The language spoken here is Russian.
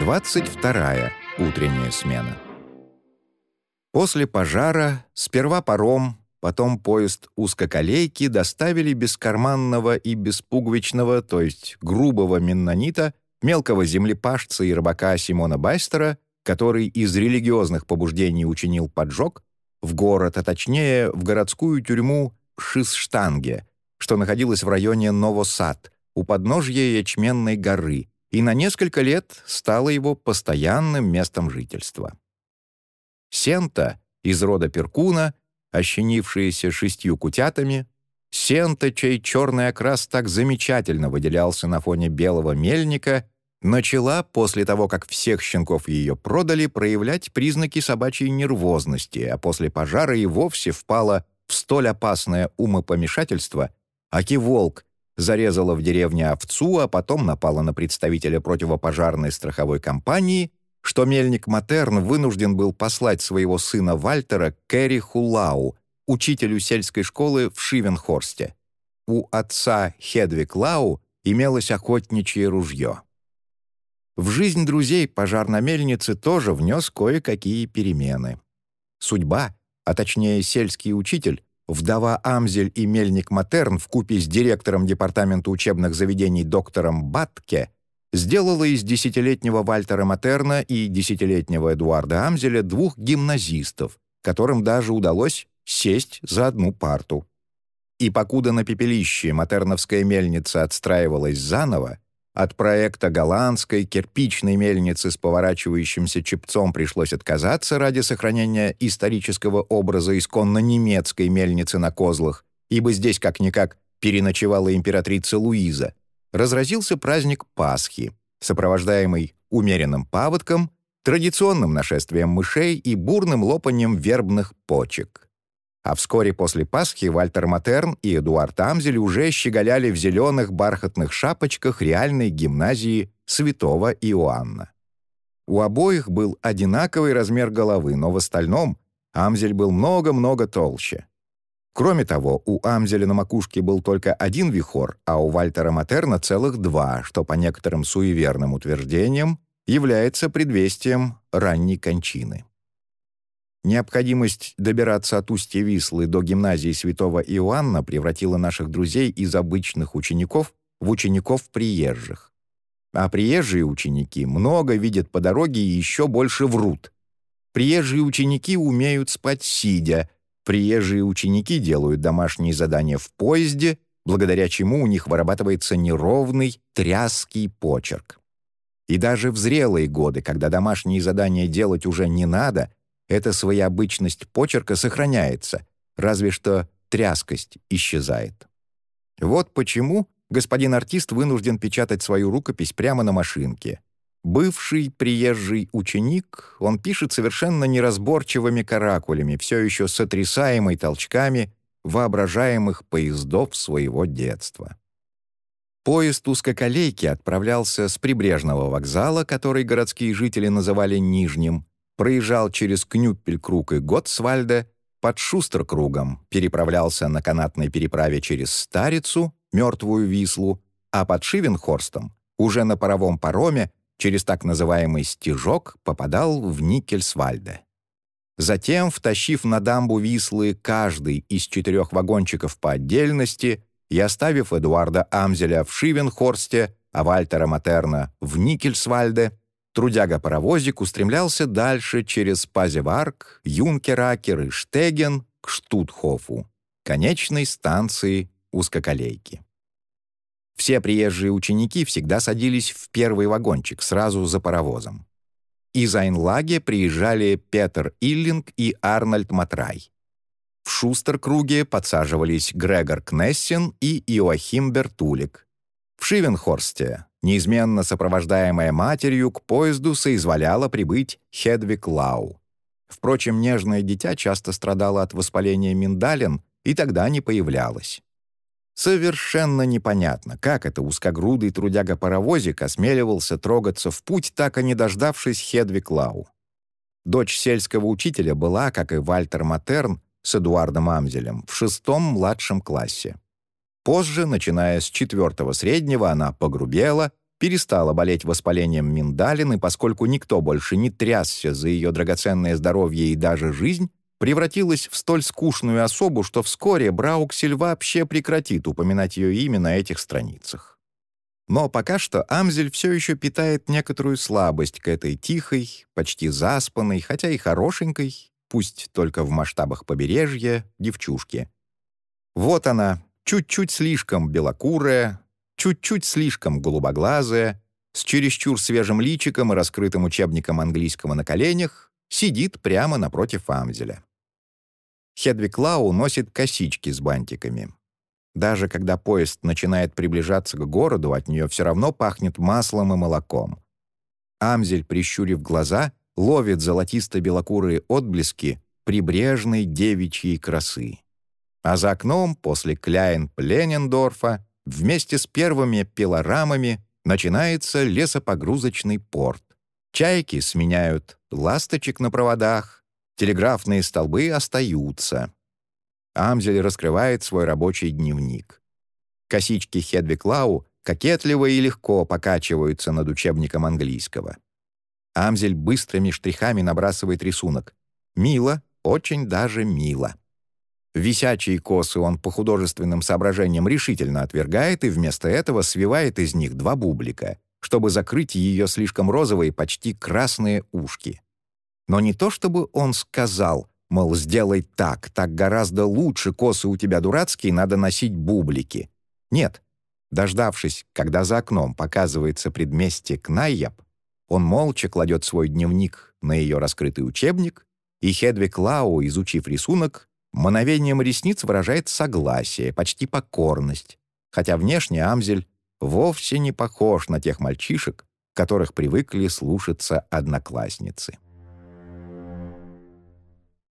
22 утренняя смена. После пожара сперва паром, потом поезд узкоколейки доставили бескарманного и беспуговичного, то есть грубого меннонита, мелкого землепашца и рыбака Симона Байстера, который из религиозных побуждений учинил поджог, в город, а точнее в городскую тюрьму Шисштанге, что находилась в районе Новосад, у подножья Ячменной горы, и на несколько лет стало его постоянным местом жительства. Сента из рода Перкуна, ощенившаяся шестью кутятами, Сента, чей черный окрас так замечательно выделялся на фоне белого мельника, начала, после того, как всех щенков ее продали, проявлять признаки собачьей нервозности, а после пожара и вовсе впала в столь опасное умопомешательство, аки волк зарезала в деревне овцу, а потом напала на представителя противопожарной страховой компании, что мельник Матерн вынужден был послать своего сына Вальтера к Кэрри Хулау, учителю сельской школы в Шивенхорсте. У отца Хедвиг Лау имелось охотничье ружье. В жизнь друзей пожар на мельнице тоже внес кое-какие перемены. Судьба, а точнее сельский учитель, вдова Амзель и мельник Матерн в купе с директором департамента учебных заведений доктором Батке сделала из десятилетнего Вальтера Матерна и десятилетнего Эдуарда Амзеля двух гимназистов, которым даже удалось сесть за одну парту. И покуда на пепелище матерновская мельница отстраивалась заново, от проекта голландской кирпичной мельницы с поворачивающимся чепцом пришлось отказаться ради сохранения исторического образа исконно немецкой мельницы на козлах, ибо здесь как-никак переночевала императрица Луиза. Разразился праздник Пасхи, сопровождаемый умеренным паводком, традиционным нашествием мышей и бурным лопанием вербных почек а вскоре после Пасхи Вальтер Матерн и Эдуард Амзель уже щеголяли в зеленых бархатных шапочках реальной гимназии святого Иоанна. У обоих был одинаковый размер головы, но в остальном Амзель был много-много толще. Кроме того, у Амзеля на макушке был только один вихор, а у Вальтера Матерна целых два, что по некоторым суеверным утверждениям является предвестием ранней кончины. Необходимость добираться от устья Вислы до гимназии святого Иоанна превратила наших друзей из обычных учеников в учеников приезжих. А приезжие ученики много видят по дороге и еще больше врут. Приезжие ученики умеют спать сидя, приезжие ученики делают домашние задания в поезде, благодаря чему у них вырабатывается неровный, тряский почерк. И даже в зрелые годы, когда домашние задания делать уже не надо — эта своеобычность почерка сохраняется, разве что тряскость исчезает. Вот почему господин артист вынужден печатать свою рукопись прямо на машинке. Бывший приезжий ученик, он пишет совершенно неразборчивыми каракулями, все еще сотрясаемый толчками воображаемых поездов своего детства. Поезд узкоколейки отправлялся с прибрежного вокзала, который городские жители называли Нижним, проезжал через Кнюппель-круг и Готсвальде, под Шустеркругом переправлялся на канатной переправе через Старицу, мертвую Вислу, а под Шивенхорстом, уже на паровом пароме, через так называемый «стежок» попадал в Никельсвальде. Затем, втащив на дамбу Вислы каждый из четырех вагончиков по отдельности и оставив Эдуарда Амзеля в Шивенхорсте, а Вальтера Матерна в Никельсвальде, Трудяга-паровозик устремлялся дальше через Пазеварк, Юнкеракер и Штеген к Штутхофу, конечной станции узкоколейки. Все приезжие ученики всегда садились в первый вагончик, сразу за паровозом. Из Айнлаге приезжали Петер Иллинг и Арнольд Матрай. В Шустеркруге подсаживались Грегор Кнессен и Иоахим Бертулик. В Шивенхорсте неизменно сопровождаемая матерью, к поезду соизволяла прибыть Хедвиг Лау. Впрочем, нежное дитя часто страдало от воспаления миндалин и тогда не появлялось. Совершенно непонятно, как это узкогрудый трудяга-паровозик осмеливался трогаться в путь, так и не дождавшись Хедвиг Лау. Дочь сельского учителя была, как и Вальтер Матерн, с Эдуардом Амзелем в шестом младшем классе. Позже, начиная с четвертого среднего, она погрубела, перестала болеть воспалением миндалины, поскольку никто больше не трясся за ее драгоценное здоровье и даже жизнь, превратилась в столь скучную особу, что вскоре Брауксель вообще прекратит упоминать ее имя на этих страницах. Но пока что Амзель все еще питает некоторую слабость к этой тихой, почти заспанной, хотя и хорошенькой, пусть только в масштабах побережья, девчушке. Вот она, чуть-чуть слишком белокурая, чуть-чуть слишком голубоглазая, с чересчур свежим личиком и раскрытым учебником английского на коленях, сидит прямо напротив Амзеля. Хедвиг Лау носит косички с бантиками. Даже когда поезд начинает приближаться к городу, от нее все равно пахнет маслом и молоком. Амзель, прищурив глаза, ловит золотисто-белокурые отблески прибрежной девичьей красы. А за окном, после Кляйн-Пленендорфа, вместе с первыми пилорамами начинается лесопогрузочный порт. Чайки сменяют ласточек на проводах, телеграфные столбы остаются. Амзель раскрывает свой рабочий дневник. Косички Хедвиг Лау кокетливо и легко покачиваются над учебником английского. Амзель быстрыми штрихами набрасывает рисунок. Мило, очень даже мило. Висячие косы он по художественным соображениям решительно отвергает и вместо этого свивает из них два бублика, чтобы закрыть ее слишком розовые, почти красные ушки. Но не то чтобы он сказал, мол, сделай так, так гораздо лучше, косы у тебя дурацкие, надо носить бублики. Нет. Дождавшись, когда за окном показывается предместье Кнайяб, он молча кладет свой дневник на ее раскрытый учебник, и Хедвиг Лау, изучив рисунок, мановением ресниц выражает согласие, почти покорность, хотя внешне Амзель вовсе не похож на тех мальчишек, которых привыкли слушаться одноклассницы.